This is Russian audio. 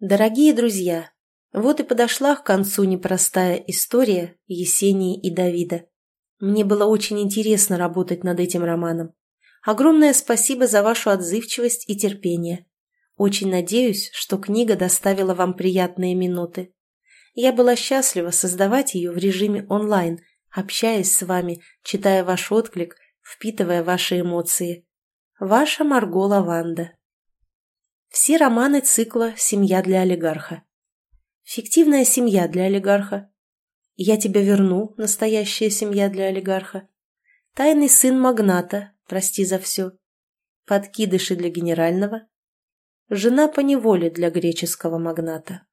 Дорогие друзья, вот и подошла к концу непростая история Есении и Давида. Мне было очень интересно работать над этим романом. Огромное спасибо за вашу отзывчивость и терпение. Очень надеюсь, что книга доставила вам приятные минуты. Я была счастлива создавать ее в режиме онлайн, общаясь с вами, читая ваш отклик, впитывая ваши эмоции. Ваша Марго Лаванда. Все романы цикла «Семья для олигарха». Фиктивная семья для олигарха. Я тебя верну, настоящая семья для олигарха. Тайный сын магната, прости за все. Подкидыши для генерального. Жена по неволе для греческого магната.